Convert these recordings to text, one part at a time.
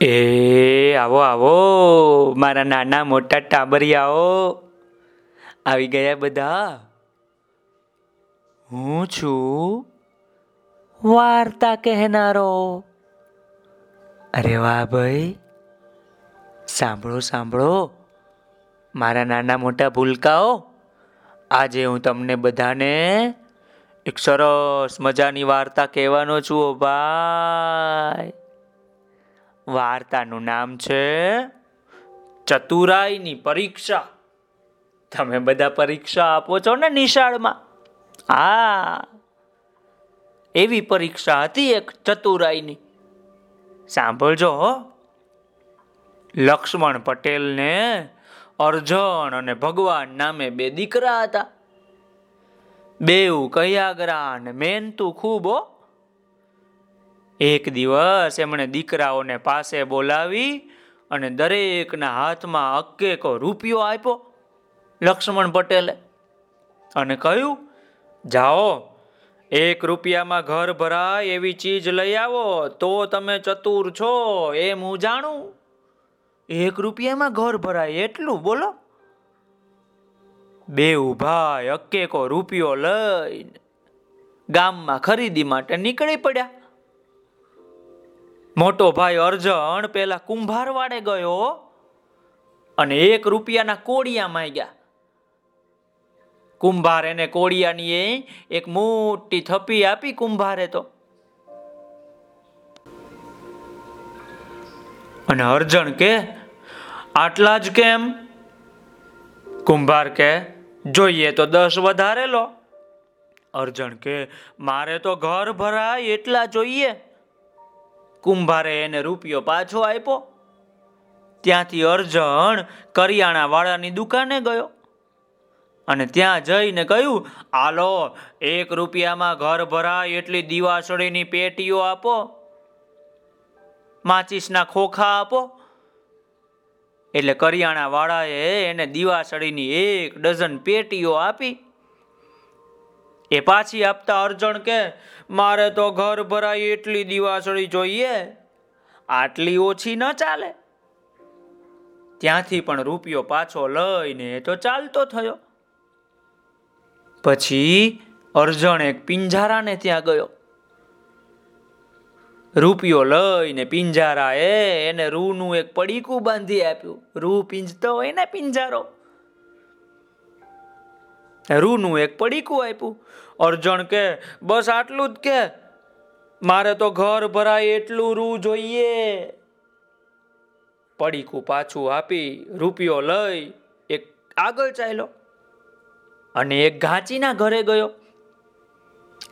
એ, આવો આવો, મારા નાના મોટા ટાબરિયાઓ. આવી ગયા બધા. હું છું વાર્તા કહેનારો. અરે વાહ ભાઈ. સાંભળો સાંભળો. મારા નાના મોટા ભૂલકાઓ, આજે હું તમને બધાને એક સરસ મજાની વાર્તા કહેવાનો છું ભાઈ. વાર્તાનું નામ છે ચતુરાઈની પરીક્ષા. તમે બધા પરીક્ષા આપો છો ને નિશાળમાં? હા. એવી પરીક્ષા હતી એક ચતુરાઈની. સાંભળજો લક્ષ્મણ પટેલને અર્જણ અને ભગવાન નામે બે દીકરા હતા. બેઉ કયાગરા અને મહેનતું ખૂબ એક દિવસ એમણે દીકરાઓને પાસે બોલાવી અને દરેકના હાથમાં અક્કેકો રૂપિયો આપ્યો લક્ષ્મણ પટેલે અને કહ્યું, જાઓ, એક રૂપિયામાં ઘર ભરાય એવી ચીજ લઈ આવો, તો તમે ચતુર છો, એમ હું જાણું. એક રૂપિયામાં ઘર ભરાય એટલું, બોલો. બે ભાઈ અક્કેકો રૂપિયો લઈને ગામમાં ખરીદી માટે નીકળી પડ્યા. મોટો ભાઈ અર્જણ પેલા કુંભાર વાડે ગયો અને એક રૂપિયાના કોડિયા માંગ્યા. કુંભાર એને કોડિયાની એક મોટી થપી આપી કુંભારે તો. અને અર્જણ કે, આટલા જ કેમ? કુંભાર કે, જોઈએ તો દસ વધારે લો. અર્જણ કે, મારે તો ઘર ભરાય એટલા જોઈએ. કુંભારે એને રૂપિયો પાછો આપ્યો. ત્યાંથી અર્જણ કરિયાણા વાળાની દુકાને ગયો અને ત્યાં જઈને કહ્યું આલો એક રૂપિયામાં ઘર ભરાય એટલી દીવાસળીની પેટીઓ આપો, માચીસના ખોખા આપો. એટલે કરિયાણા વાળાએ એને દીવાસળીની એક ડઝન પેટીઓ આપી એ પાછી આપતા અર્જણ કે, મારે તો ઘર ભરાય એટલી દીવાસળી જોઈએ. આટલી ઓછી ન ચાલે. ત્યાંથી પણ રૂપિયો પાછો લઈને તો ચાલતો થયો. પછી અર્જણ એક પિંજારાને ત્યાં ગયો. રૂપિયો લઈને પિંજારા એ એને રૂનું એક પડીકું બાંધી આપ્યું. રૂ પિંજતો હોય ને પિંજારો. રૂનું એક પડીકું આપ્યું. અર્જણ કે, બસ આટલું જ કે. મારે તો ઘર ભરાય એટલું રૂ જોઈએ. પડીકું પાછું આપી, રૂપિયો લઈ એક આગળ ચાલ્યો અને એક ઘાંચીના ઘરે ગયો.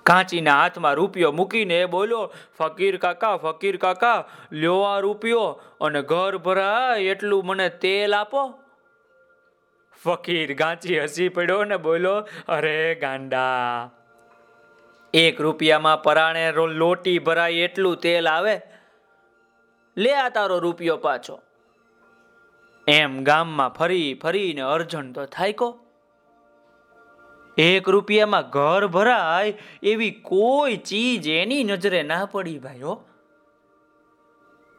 કાંચીના હાથમાં રૂપિયો મૂકીને એ બોલ્યો, ફકીર કાકા ફકીર કાકા, લ્યો આ રૂપિયો અને ઘર ભરાય એટલું મને તેલ આપો. ફકીર ગાંચી હસી પડ્યો ને બોલો અરે ગાંડા, એક રૂપિયામાં પરાણે લોટી ભરાય એટલું તેલ આવે? લે આ તારો રૂપિયો પાછો. એમ ગામમાં ફરી ફરીને અર્જન તો થાયકો એક રૂપિયામાં ઘર ભરાય એવી કોઈ ચીજ એની નજરે ના પડી ભાઈઓ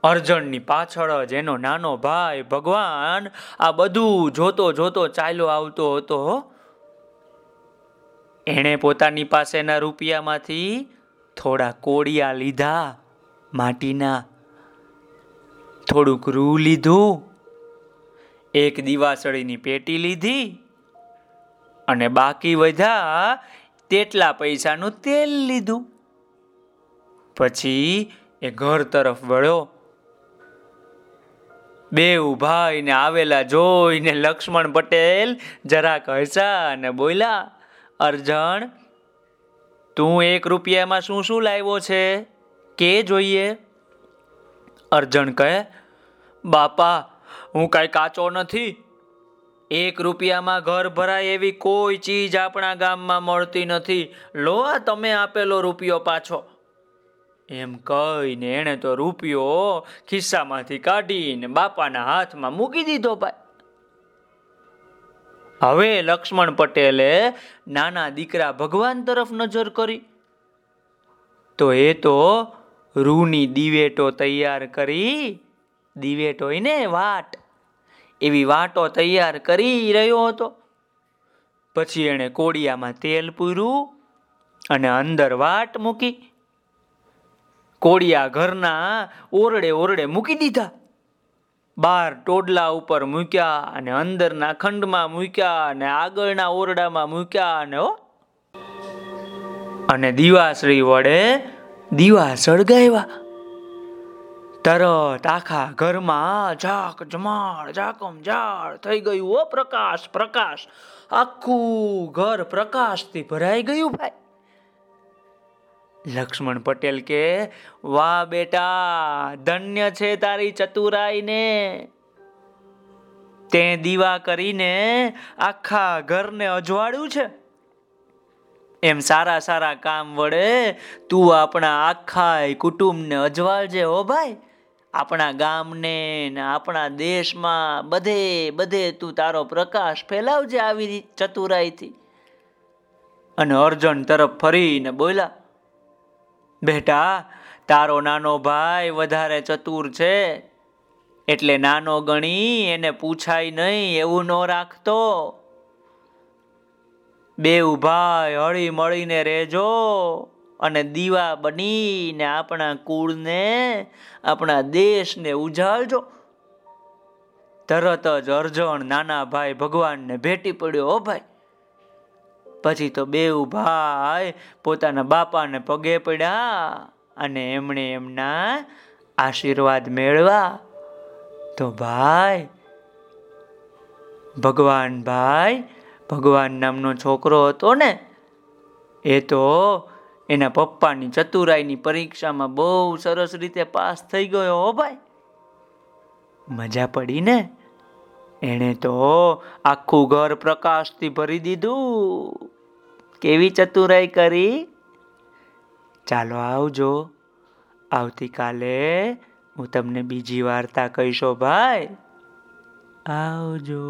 અર્જણની પાછળ જ એનો નાનો ભાઈ ભગવાન આ બધું જોતો જોતો ચાલ્યો આવતો હતો એણે પોતાની પાસેના રૂપિયામાંથી થોડા કોડિયા લીધા, માટીના. થોડુંક રૂ લીધું, એક દિવાસળીની પેટી લીધી અને બાકી વધ્યા તેટલા પૈસાનું તેલ લીધું. પછી એ ઘર તરફ વળ્યો. બે ઉભાઈને આવેલા જોઈને લક્ષ્મણ પટેલ જરાક હસા અને બોલ્યા, અર્જણ, તું એક રૂપિયામાં શું શું લાવ્યો છે? કે જોઈએ? અર્જણ કહે, બાપા, હું કઈ કાચો નથી. એક રૂપિયામાં ઘર ભરાય એવી કોઈ ચીજ આપણા ગામમાં મળતી નથી. લો આ તમે આપેલો રૂપિયો પાછો. એમ કહીને એણે તો રૂપિયો ખિસ્સામાંથી કાઢીને બાપાના હાથમાં મૂકી દીધો ભાઈ. હવે લક્ષ્મણ પટેલે નાના દીકરા ભગવાન તરફ નજર કરી. તો એ તો રૂની દિવેટો તૈયાર કરી, દિવેટ ને વાટ, એવી વાટો તૈયાર કરી રહ્યો હતો. પછી એણે કોડિયામાં તેલ પૂર્યું અને અંદર વાટ મૂકી. કોડિયા ઘરના ઓરડે ઓરડે મૂકી દીધા. બાર ટોડલા ઉપર મૂક્યા અને અંદરના ખંડમાં મૂક્યા અને આગળના ઓરડામાં મૂક્યા અને અને દીવાશ્રી વડે દીવા સળગાવ્યા. તરત આખા ઘરમાં ઝાક જમાડ ઝાકમ ઝાડ થઈ ગયું. ઓ પ્રકાશ પ્રકાશ. આખું ઘર પ્રકાશથી ભરાઈ ગયું ભાઈ. લક્ષ્મણ પટેલ કે, વાહ બેટા, ધન્ય છે તારી ચતુરાઈને. તે દીવા કરીને આખા ઘરને અજવાળ્યું છે. એમ સારા સારા કામ વડે તું આપણા આખા કુટુંબને અજવાળજે હો ભાઈ. આપણા ગામને ને આપણા દેશમાં બધે બધે તું તારો પ્રકાશ ફેલાવજે આવી ચતુરાઈથી. અને અર્જન તરફ ફરીને બોલ્યા બેટા, તારો નાનો ભાઈ વધારે ચતુર છે, એટલે નાનો ગણી એને પૂછાય નહીં, એવું ન રાખતો. બેઉ ભાઈ હળી મળીને રહેજો અને દીવા બનીને આપણા કુળને, આપણા દેશને ઉજાળજો. તરત જ અર્જણ નાના ભાઈ ભગવાનને ભેટી પડ્યો ભાઈ પછી તો બે ભાઈ પોતાના બાપાને પગે પડ્યા અને એમણે એમના આશીર્વાદ મેળવા તો ભાઈ, ભગવાન ભાઈ, ભગવાન નામનો છોકરો હતો ને, એ તો એના પપ્પાની ચતુરાઈની પરીક્ષામાં બહુ સરસ રીતે પાસ થઈ ગયો હો ભાઈ. મજા પડી ને? એણે તો આખું ઘર પ્રકાશથી ભરી દીધું. કેવી ચતુરાઈ કરી? ચાલો આવજો. આવતીકાલે હું તમને બીજી વાર્તા કહીશો ભાઈ. આવજો.